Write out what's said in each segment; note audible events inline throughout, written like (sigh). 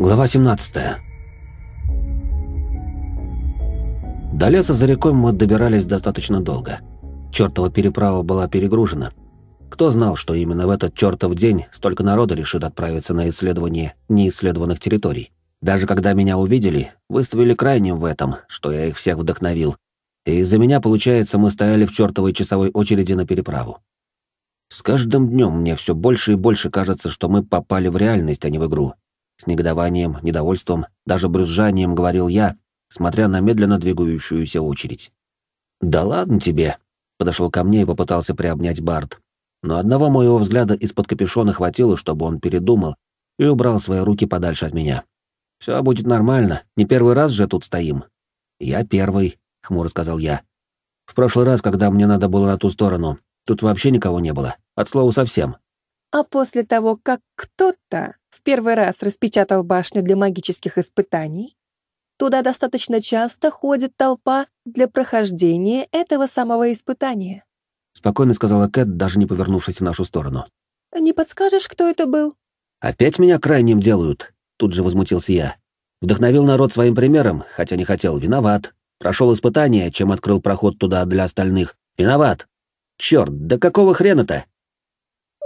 Глава 17. До леса за рекой мы добирались достаточно долго. Чёртова переправа была перегружена. Кто знал, что именно в этот чёртов день столько народа решит отправиться на исследование неисследованных территорий. Даже когда меня увидели, выставили крайним в этом, что я их всех вдохновил. И из-за меня, получается, мы стояли в чёртовой часовой очереди на переправу. С каждым днем мне все больше и больше кажется, что мы попали в реальность, а не в игру. С негодованием, недовольством, даже брюзжанием говорил я, смотря на медленно двигающуюся очередь. «Да ладно тебе!» — подошел ко мне и попытался приобнять Барт. Но одного моего взгляда из-под капюшона хватило, чтобы он передумал и убрал свои руки подальше от меня. «Все будет нормально, не первый раз же тут стоим». «Я первый», — хмуро сказал я. «В прошлый раз, когда мне надо было на ту сторону, Тут вообще никого не было. От слова совсем. А после того, как кто-то в первый раз распечатал башню для магических испытаний, туда достаточно часто ходит толпа для прохождения этого самого испытания. Спокойно сказала Кэт, даже не повернувшись в нашу сторону. Не подскажешь, кто это был? Опять меня крайним делают, тут же возмутился я. Вдохновил народ своим примером, хотя не хотел, виноват. Прошел испытание, чем открыл проход туда для остальных. Виноват. Черт, да какого хрена-то?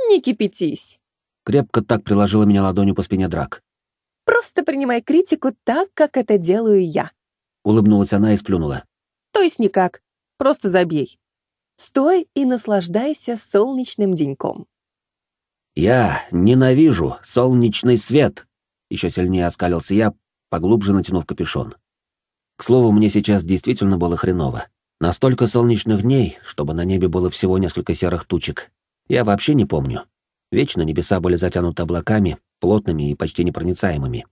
Не кипятись. Крепко так приложила меня ладонью по спине Драк. Просто принимай критику так, как это делаю я. Улыбнулась она и сплюнула. То есть никак. Просто забей. Стой и наслаждайся солнечным деньком. Я ненавижу солнечный свет. Еще сильнее оскалился я, поглубже натянув капюшон. К слову, мне сейчас действительно было хреново. Настолько солнечных дней, чтобы на небе было всего несколько серых тучек, я вообще не помню. Вечно небеса были затянуты облаками, плотными и почти непроницаемыми.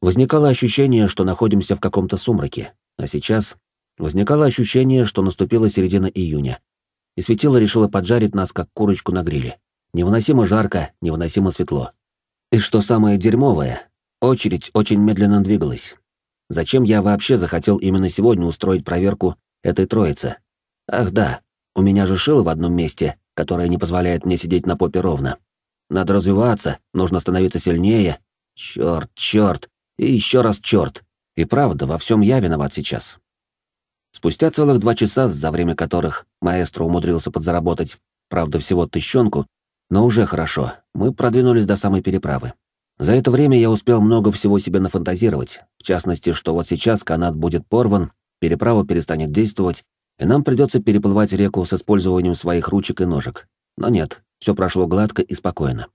Возникало ощущение, что находимся в каком-то сумраке, а сейчас возникало ощущение, что наступила середина июня, и светило решило поджарить нас, как курочку на гриле. Невыносимо жарко, невыносимо светло. И что самое дерьмовое, очередь очень медленно двигалась. Зачем я вообще захотел именно сегодня устроить проверку этой троицы. Ах да, у меня же шило в одном месте, которое не позволяет мне сидеть на попе ровно. Надо развиваться, нужно становиться сильнее. Черт, черт, и еще раз черт. И правда, во всем я виноват сейчас. Спустя целых два часа, за время которых маэстро умудрился подзаработать, правда, всего тыщенку, но уже хорошо, мы продвинулись до самой переправы. За это время я успел много всего себе нафантазировать, в частности, что вот сейчас канат будет порван, переправа перестанет действовать, и нам придется переплывать реку с использованием своих ручек и ножек. Но нет, все прошло гладко и спокойно.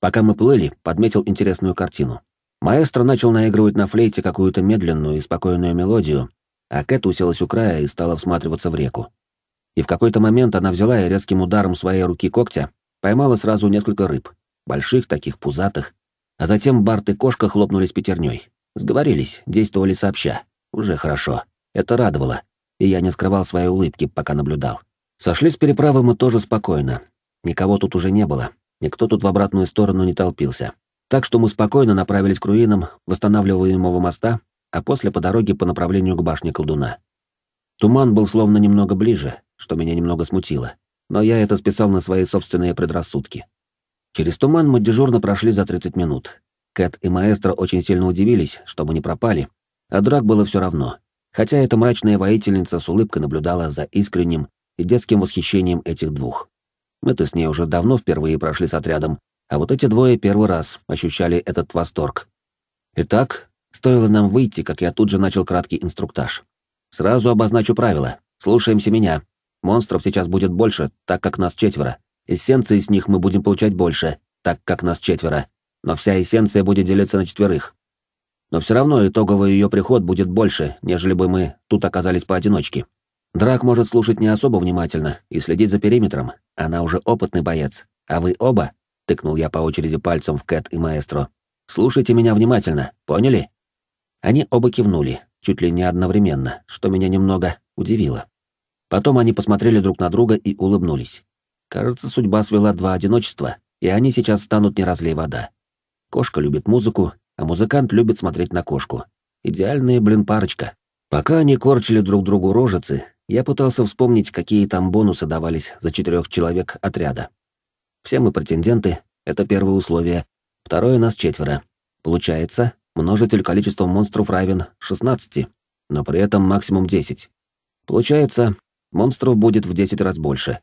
Пока мы плыли, подметил интересную картину. Маэстро начал наигрывать на флейте какую-то медленную и спокойную мелодию, а Кэт уселась у края и стала всматриваться в реку. И в какой-то момент она взяла и резким ударом своей руки когтя поймала сразу несколько рыб, больших таких, пузатых, а затем Барт и кошка хлопнулись пятерней. Сговорились, действовали сообща. Уже хорошо. Это радовало, и я не скрывал своей улыбки, пока наблюдал. Сошли с переправы мы тоже спокойно. Никого тут уже не было, никто тут в обратную сторону не толпился. Так что мы спокойно направились к руинам восстанавливаемого моста, а после по дороге по направлению к башне колдуна. Туман был словно немного ближе, что меня немного смутило, но я это списал на свои собственные предрассудки. Через туман мы дежурно прошли за 30 минут. Кэт и маэстро очень сильно удивились, что мы не пропали, а драк было все равно хотя эта мрачная воительница с улыбкой наблюдала за искренним и детским восхищением этих двух. Мы-то с ней уже давно впервые прошли с отрядом, а вот эти двое первый раз ощущали этот восторг. Итак, стоило нам выйти, как я тут же начал краткий инструктаж. Сразу обозначу правила. Слушаемся меня. Монстров сейчас будет больше, так как нас четверо. Эссенции с них мы будем получать больше, так как нас четверо. Но вся эссенция будет делиться на четверых но все равно итоговый ее приход будет больше, нежели бы мы тут оказались поодиночке. Драк может слушать не особо внимательно и следить за периметром. Она уже опытный боец. А вы оба, — тыкнул я по очереди пальцем в Кэт и Маэстро, — слушайте меня внимательно, поняли? Они оба кивнули, чуть ли не одновременно, что меня немного удивило. Потом они посмотрели друг на друга и улыбнулись. Кажется, судьба свела два одиночества, и они сейчас станут не разлей вода. Кошка любит музыку, а музыкант любит смотреть на кошку. Идеальная, блин, парочка. Пока они корчили друг другу рожицы, я пытался вспомнить, какие там бонусы давались за четырех человек отряда. Все мы претенденты, это первое условие. Второе нас четверо. Получается, множитель количества монстров равен 16, но при этом максимум 10. Получается, монстров будет в 10 раз больше.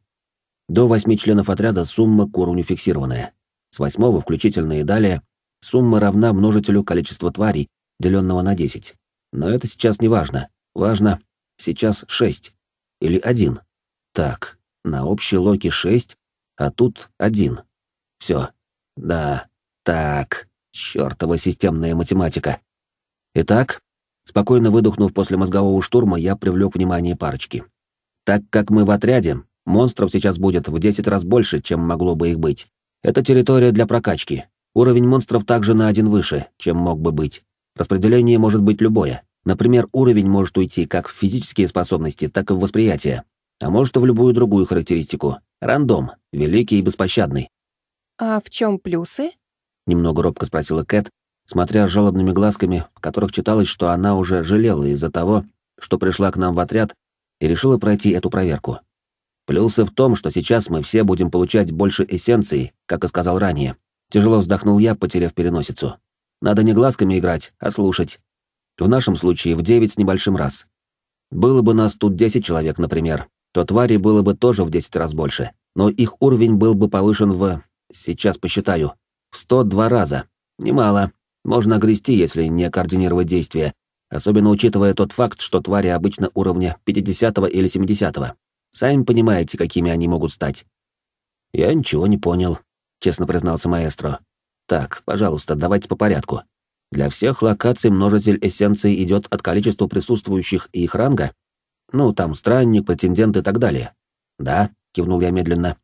До 8 членов отряда сумма к уровню фиксированная. С 8 включительно и далее сумма равна множителю количества тварей, деленного на 10. Но это сейчас не важно. Важно сейчас 6. Или 1. Так, на общей локе 6, а тут 1. Все. Да. Так. Чёртова системная математика. Итак, спокойно выдохнув после мозгового штурма, я привлек внимание парочки. Так как мы в отряде, монстров сейчас будет в 10 раз больше, чем могло бы их быть. Это территория для прокачки. Уровень монстров также на один выше, чем мог бы быть. Распределение может быть любое. Например, уровень может уйти как в физические способности, так и в восприятие. А может и в любую другую характеристику. Рандом, великий и беспощадный. «А в чем плюсы?» Немного робко спросила Кэт, смотря жалобными глазками, в которых читалось, что она уже жалела из-за того, что пришла к нам в отряд и решила пройти эту проверку. Плюсы в том, что сейчас мы все будем получать больше эссенции, как и сказал ранее. Тяжело вздохнул я, потеряв переносицу. Надо не глазками играть, а слушать. В нашем случае в девять с небольшим раз. Было бы нас тут десять человек, например, то твари было бы тоже в десять раз больше, но их уровень был бы повышен в... сейчас посчитаю. В сто два раза. Немало. Можно огрести, если не координировать действия, особенно учитывая тот факт, что твари обычно уровня 50 или 70 -го. Сами понимаете, какими они могут стать. Я ничего не понял, честно признался маэстро. Так, пожалуйста, давайте по порядку. Для всех локаций множитель эссенции идет от количества присутствующих и их ранга? Ну, там странник, претендент и так далее. Да, кивнул я медленно.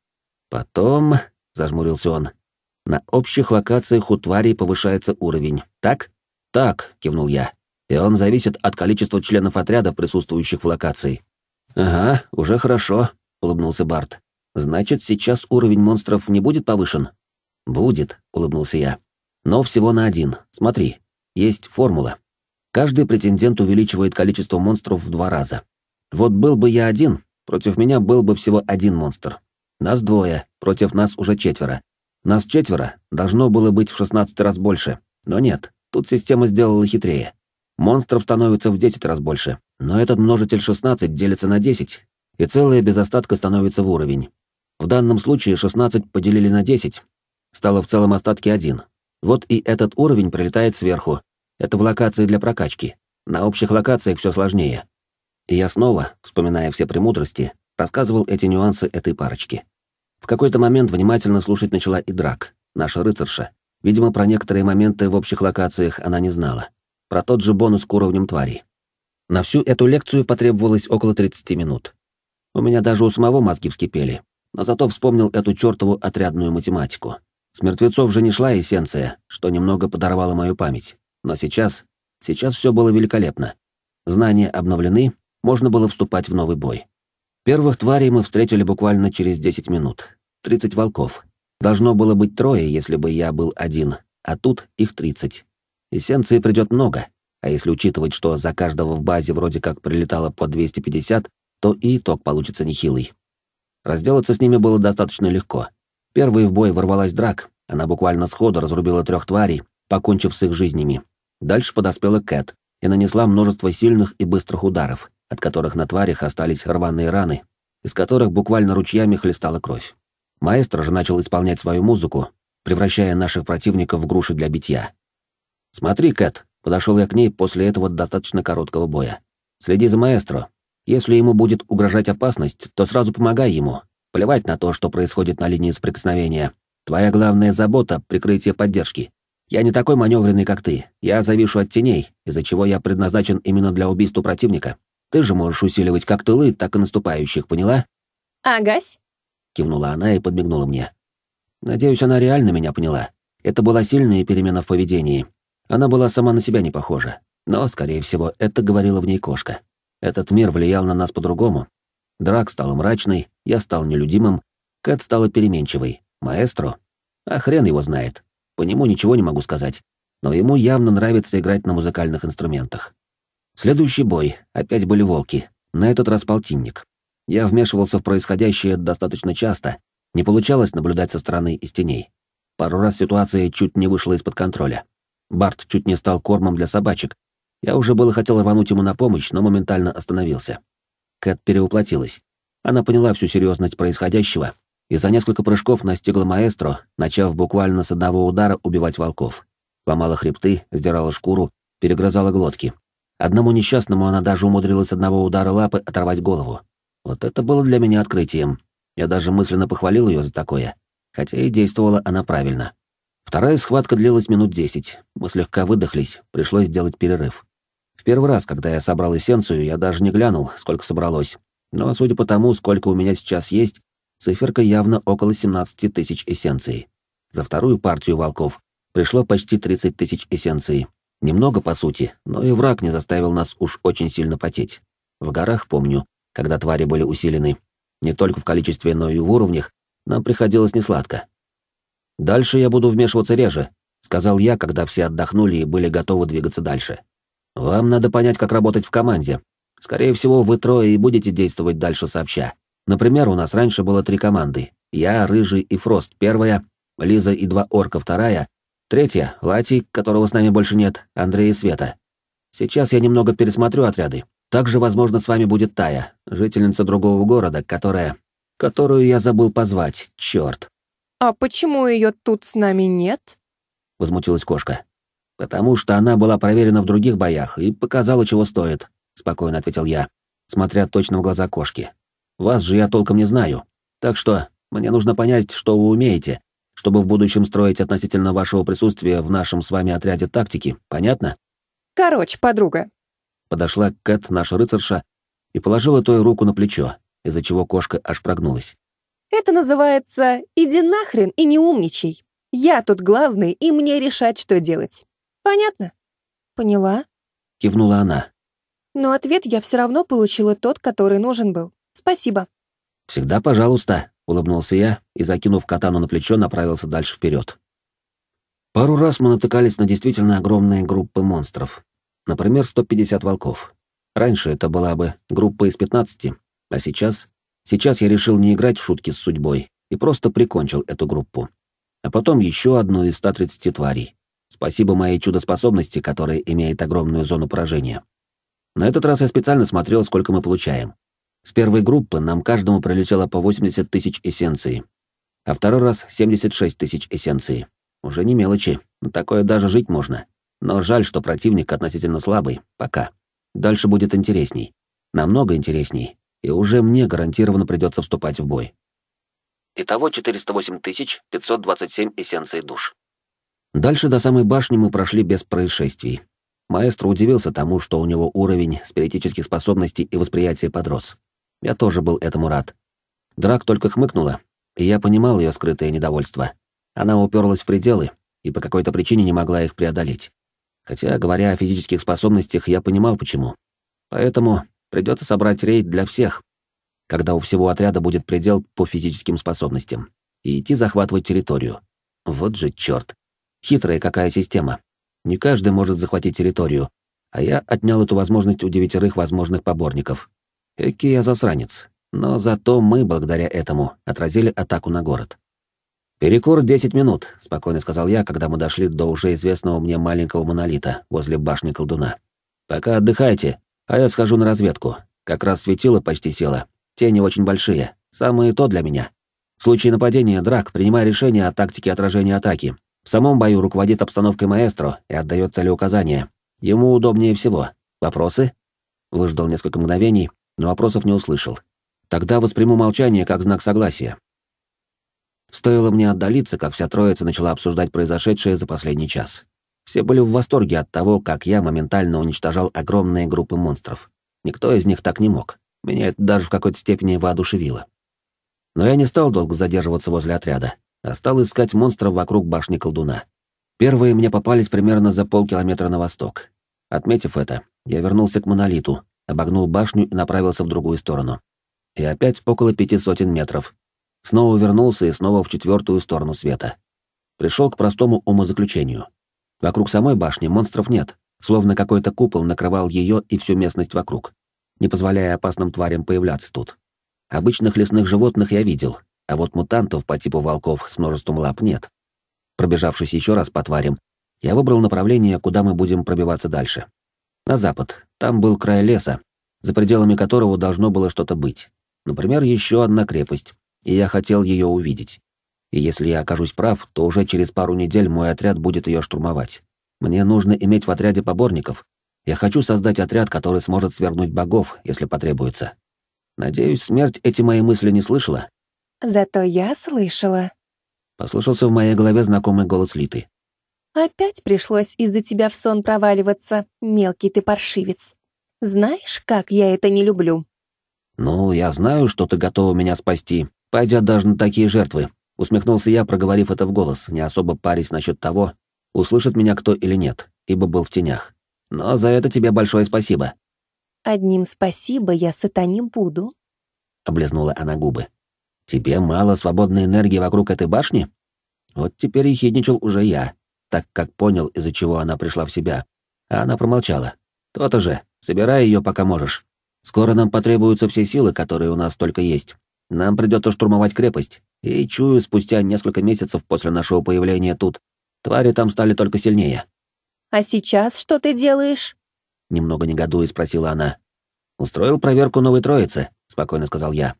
Потом, зажмурился он, на общих локациях у тварей повышается уровень, так? Так, кивнул я. И он зависит от количества членов отряда, присутствующих в локации. Ага, уже хорошо, улыбнулся Барт. Значит, сейчас уровень монстров не будет повышен? Будет, улыбнулся я. Но всего на один. Смотри, есть формула. Каждый претендент увеличивает количество монстров в два раза. Вот был бы я один, против меня был бы всего один монстр. Нас двое, против нас уже четверо. Нас четверо, должно было быть в 16 раз больше, но нет, тут система сделала хитрее. Монстров становится в 10 раз больше, но этот множитель 16 делится на 10, и целое без остатка становится в уровень. В данном случае 16 поделили на 10, стало в целом остатке 1. Вот и этот уровень прилетает сверху. Это в локации для прокачки. На общих локациях все сложнее. И я снова, вспоминая все премудрости, рассказывал эти нюансы этой парочке. В какой-то момент внимательно слушать начала и Драк, наша рыцарша. Видимо, про некоторые моменты в общих локациях она не знала. Про тот же бонус к уровням тварей. На всю эту лекцию потребовалось около 30 минут. У меня даже у самого мозги вскипели, но зато вспомнил эту чертову отрядную математику. С мертвецов же не шла эссенция, что немного подорвало мою память. Но сейчас... Сейчас все было великолепно. Знания обновлены, можно было вступать в новый бой. Первых тварей мы встретили буквально через 10 минут. 30 волков. Должно было быть трое, если бы я был один, а тут их 30. Эссенции придет много, а если учитывать, что за каждого в базе вроде как прилетало по 250, то и итог получится нехилый. Разделаться с ними было достаточно легко. Первой в бой ворвалась драк, она буквально сходу разрубила трех тварей, покончив с их жизнями. Дальше подоспела Кэт и нанесла множество сильных и быстрых ударов, от которых на тварях остались рваные раны, из которых буквально ручьями хлестала кровь. Маэстро же начал исполнять свою музыку, превращая наших противников в груши для битья. «Смотри, Кэт», — подошел я к ней после этого достаточно короткого боя. «Следи за маэстро. Если ему будет угрожать опасность, то сразу помогай ему. Плевать на то, что происходит на линии соприкосновения. Твоя главная забота — прикрытие поддержки. Я не такой маневренный, как ты. Я завишу от теней, из-за чего я предназначен именно для убийства противника. Ты же можешь усиливать как тылы, так и наступающих, поняла?» «Агась», — кивнула она и подмигнула мне. Надеюсь, она реально меня поняла. Это была сильная перемена в поведении. Она была сама на себя не похожа. Но, скорее всего, это говорила в ней кошка. Этот мир влиял на нас по-другому. Драк стал мрачный, я стал нелюдимым, Кэт стала переменчивой, маэстро. А хрен его знает. По нему ничего не могу сказать. Но ему явно нравится играть на музыкальных инструментах. Следующий бой. Опять были волки. На этот раз полтинник. Я вмешивался в происходящее достаточно часто. Не получалось наблюдать со стороны из теней. Пару раз ситуация чуть не вышла из-под контроля. Барт чуть не стал кормом для собачек. Я уже было хотел рвануть ему на помощь, но моментально остановился. Кэт переуплотилась. Она поняла всю серьезность происходящего и за несколько прыжков настигла маэстро, начав буквально с одного удара убивать волков. Ломала хребты, сдирала шкуру, перегрызала глотки. Одному несчастному она даже умудрилась одного удара лапы оторвать голову. Вот это было для меня открытием. Я даже мысленно похвалил ее за такое, хотя и действовала она правильно. Вторая схватка длилась минут десять. Мы слегка выдохлись, пришлось сделать перерыв. Первый раз, когда я собрал эссенцию, я даже не глянул, сколько собралось. Но судя по тому, сколько у меня сейчас есть, циферка явно около 17 тысяч эссенций. За вторую партию волков пришло почти 30 тысяч эссенций. Немного, по сути, но и враг не заставил нас уж очень сильно потеть. В горах, помню, когда твари были усилены, не только в количестве, но и в уровнях, нам приходилось несладко. «Дальше я буду вмешиваться реже», — сказал я, когда все отдохнули и были готовы двигаться дальше. «Вам надо понять, как работать в команде. Скорее всего, вы трое и будете действовать дальше сообща. Например, у нас раньше было три команды. Я, Рыжий и Фрост первая, Лиза и два орка вторая, третья — Лати, которого с нами больше нет, Андрей и Света. Сейчас я немного пересмотрю отряды. Также, возможно, с вами будет Тая, жительница другого города, которая... которую я забыл позвать, черт. «А почему ее тут с нами нет?» — возмутилась кошка. «Потому что она была проверена в других боях и показала, чего стоит», — спокойно ответил я, смотря точно в глаза кошки. «Вас же я толком не знаю, так что мне нужно понять, что вы умеете, чтобы в будущем строить относительно вашего присутствия в нашем с вами отряде тактики, понятно?» «Короче, подруга». Подошла Кэт, наша рыцарша, и положила той руку на плечо, из-за чего кошка аж прогнулась. Это называется «иди нахрен и не умничай». Я тут главный, и мне решать, что делать. Понятно? Поняла? Кивнула она. Но ответ я все равно получила тот, который нужен был. Спасибо. Всегда пожалуйста, улыбнулся я и, закинув катану на плечо, направился дальше вперед. Пару раз мы натыкались на действительно огромные группы монстров. Например, 150 волков. Раньше это была бы группа из 15, а сейчас Сейчас я решил не играть в шутки с судьбой и просто прикончил эту группу. А потом еще одну из 130 тварей. Спасибо моей чудо-способности, которая имеет огромную зону поражения. На этот раз я специально смотрел, сколько мы получаем. С первой группы нам каждому прилетело по 80 тысяч эссенций, а второй раз 76 тысяч эссенций. Уже не мелочи, такое даже жить можно. Но жаль, что противник относительно слабый, пока. Дальше будет интересней. Намного интересней, и уже мне гарантированно придется вступать в бой. Итого 408 527 эссенций душ. Дальше до самой башни мы прошли без происшествий. Маэстро удивился тому, что у него уровень спиритических способностей и восприятия подрос. Я тоже был этому рад. Драк только хмыкнула, и я понимал ее скрытое недовольство. Она уперлась в пределы и по какой-то причине не могла их преодолеть. Хотя, говоря о физических способностях, я понимал, почему. Поэтому Придется собрать рейд для всех, когда у всего отряда будет предел по физическим способностям, и идти захватывать территорию. Вот же черт. Хитрая какая система. Не каждый может захватить территорию, а я отнял эту возможность у девятерых возможных поборников. Эки я засранец. Но зато мы, благодаря этому, отразили атаку на город. «Перекур 10 минут», — спокойно сказал я, когда мы дошли до уже известного мне маленького монолита возле башни колдуна. «Пока отдыхайте, а я схожу на разведку. Как раз светило почти село. Тени очень большие. Самое то для меня. В случае нападения драк принимай решение о тактике отражения атаки. В самом бою руководит обстановкой маэстро и отдает целеуказания. Ему удобнее всего. Вопросы? Выждал несколько мгновений, но вопросов не услышал. Тогда восприму молчание как знак согласия. Стоило мне отдалиться, как вся троица начала обсуждать произошедшее за последний час. Все были в восторге от того, как я моментально уничтожал огромные группы монстров. Никто из них так не мог. Меня это даже в какой-то степени воодушевило. Но я не стал долго задерживаться возле отряда, а стал искать монстров вокруг башни колдуна. Первые мне попались примерно за полкилометра на восток. Отметив это, я вернулся к монолиту, обогнул башню и направился в другую сторону. И опять около пяти сотен метров. Снова вернулся и снова в четвертую сторону света. Пришел к простому умозаключению. Вокруг самой башни монстров нет, словно какой-то купол накрывал ее и всю местность вокруг, не позволяя опасным тварям появляться тут. Обычных лесных животных я видел, а вот мутантов по типу волков с множеством лап нет. Пробежавшись еще раз по тварям, Я выбрал направление, куда мы будем пробиваться дальше. На запад. Там был край леса, за пределами которого должно было что-то быть. Например, еще одна крепость, и я хотел ее увидеть. И если я окажусь прав, то уже через пару недель мой отряд будет ее штурмовать. Мне нужно иметь в отряде поборников. Я хочу создать отряд, который сможет свергнуть богов, если потребуется. Надеюсь, смерть эти мои мысли не слышала. Зато я слышала. Послышался в моей голове знакомый голос Литы. Опять пришлось из-за тебя в сон проваливаться, мелкий ты паршивец. Знаешь, как я это не люблю? Ну, я знаю, что ты готова меня спасти, пойдя даже на такие жертвы. Усмехнулся я, проговорив это в голос, не особо парясь насчет того, услышит меня кто или нет, ибо был в тенях. Но за это тебе большое спасибо. Одним спасибо я сыта не буду. Облизнула она губы. Тебе мало свободной энергии вокруг этой башни? Вот теперь ехидничал уже я, так как понял, из-за чего она пришла в себя. А она промолчала. То-то же, собирай ее, пока можешь. Скоро нам потребуются все силы, которые у нас только есть. Нам придется штурмовать крепость. И чую, спустя несколько месяцев после нашего появления тут, твари там стали только сильнее. А сейчас что ты делаешь? Немного негодуя спросила она. Устроил проверку новой троицы, спокойно сказал я.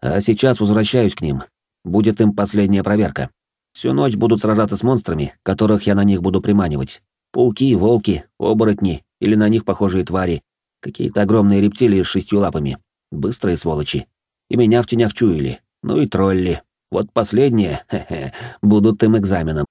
А сейчас возвращаюсь к ним. Будет им последняя проверка. Всю ночь будут сражаться с монстрами, которых я на них буду приманивать. Пауки, волки, оборотни или на них похожие твари. Какие-то огромные рептилии с шестью лапами. Быстрые сволочи. И меня в тенях чуяли. Ну и тролли. Вот последние, (laughs) хе-хе, будут им экзаменом.